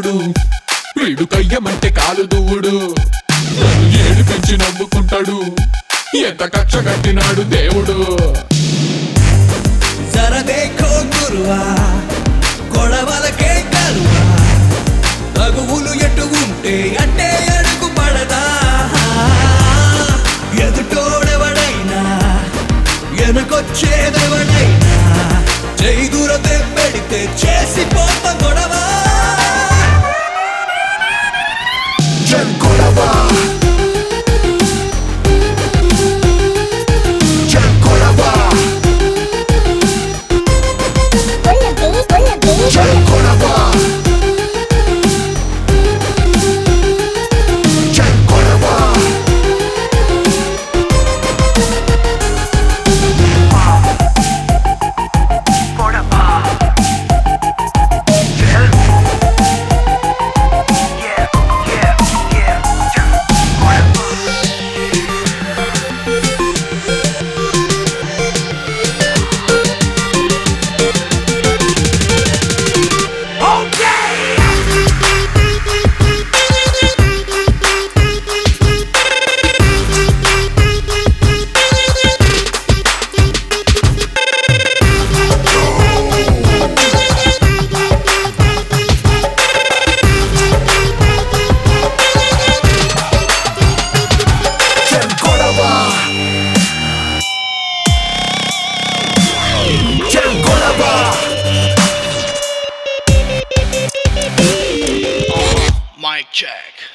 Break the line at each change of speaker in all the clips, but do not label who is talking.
నవ్వడు వీడు కయ్యమంటే కాలు దువ్వుడు ఏడు ఏడిపించి నవ్వుకుంటాడు. ఎంత కక్ష కట్టినాడు దేవుడు.
జర దేఖో గురువా గొడవలకే కరువా. తగువులు ఎటు ఉంటే అంటే అడుగు పడదా. ఎదుటోడెవడైనా వెనకొచ్చేదెవడైనా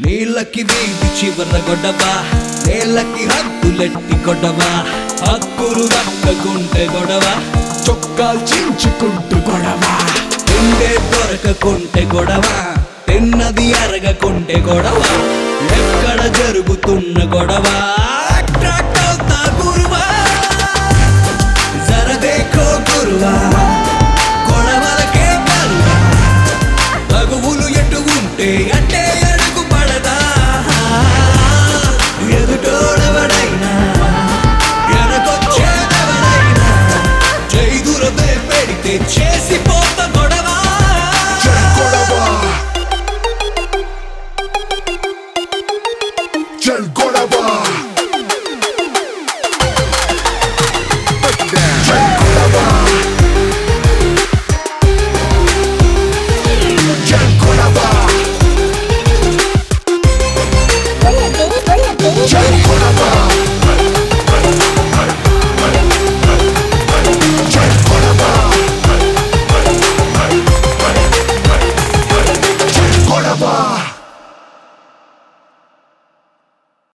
నీళ్ళకి వీధి చివర గొడవ నేలకి హద్దులెట్టి గొడవ హక్కులు దక్కకుంటే గొడవ
చొక్కాలు చించుకుంటూ గొడవ.
తిండే దొరకకుంటే గొడవ తిన్నది అరగకుంటే గొడవ ఎక్కడ జరుగుతున్న గొడవ? change.